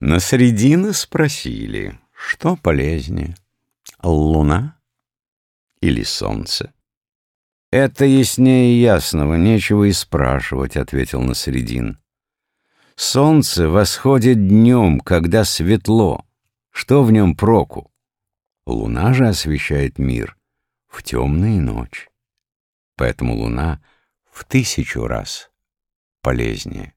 На средины спросили, что полезнее, луна или солнце? «Это яснее ясного, нечего и спрашивать», — ответил Насредин. «Солнце восходит днем, когда светло. Что в нем проку? Луна же освещает мир в темные ночи. Поэтому луна в тысячу раз полезнее».